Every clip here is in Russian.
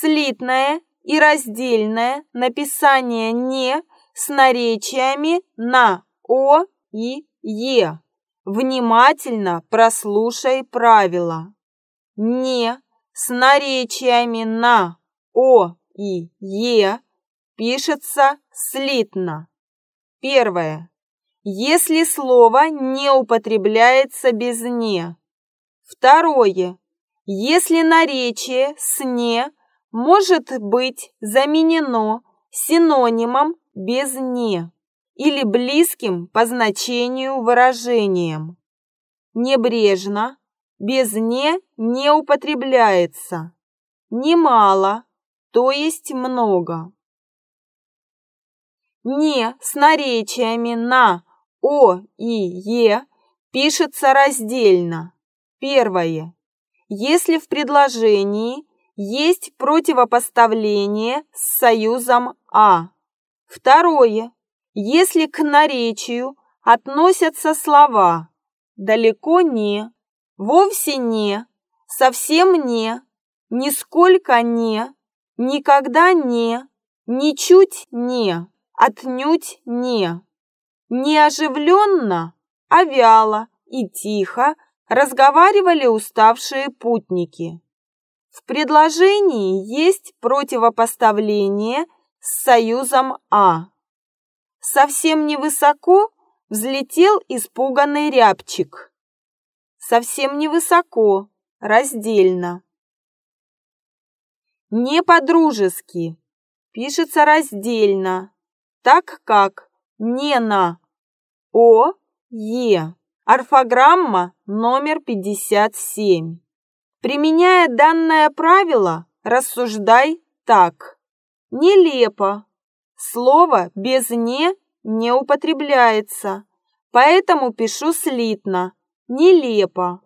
слитное и раздельное написание «не» с наречиями на «о» и «е». Внимательно прослушай правила. «Не» с наречиями на «о» и «е» пишется слитно. Первое. Если слово не употребляется без «не». Второе. Если наречие с «не» может быть заменено синонимом без «не» или близким по значению выражением. Небрежно, без «не» не употребляется. Немало, то есть много. «Не» с наречиями на «о» и «е» пишется раздельно. Первое. Если в предложении есть противопоставление с союзом «а». Второе. Если к наречию относятся слова «далеко не», «вовсе не», «совсем не», «нисколько не», «никогда не», «ничуть не», «отнюдь не». Неоживленно, а вяло и тихо разговаривали уставшие путники. В предложении есть противопоставление с союзом «а». Совсем невысоко взлетел испуганный рябчик. Совсем невысоко, раздельно. Не по-дружески, пишется раздельно, так как не на о, е. Орфограмма номер 57. Применяя данное правило, рассуждай так. Нелепо. Слово без «не» не употребляется, поэтому пишу слитно. Нелепо.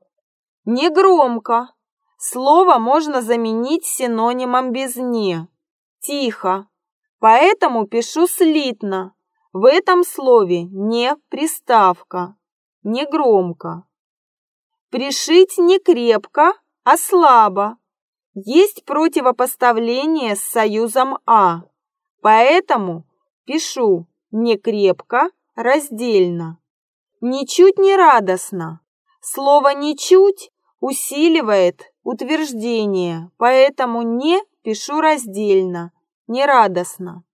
Негромко. Слово можно заменить синонимом без «не». Тихо. Поэтому пишу слитно. В этом слове «не» приставка. Негромко. Пришить не крепко, а слабо. Есть противопоставление с союзом «а». Поэтому пишу не крепко, раздельно. Ничуть не радостно. Слово «ничуть» усиливает утверждение, поэтому «не» пишу раздельно, не радостно.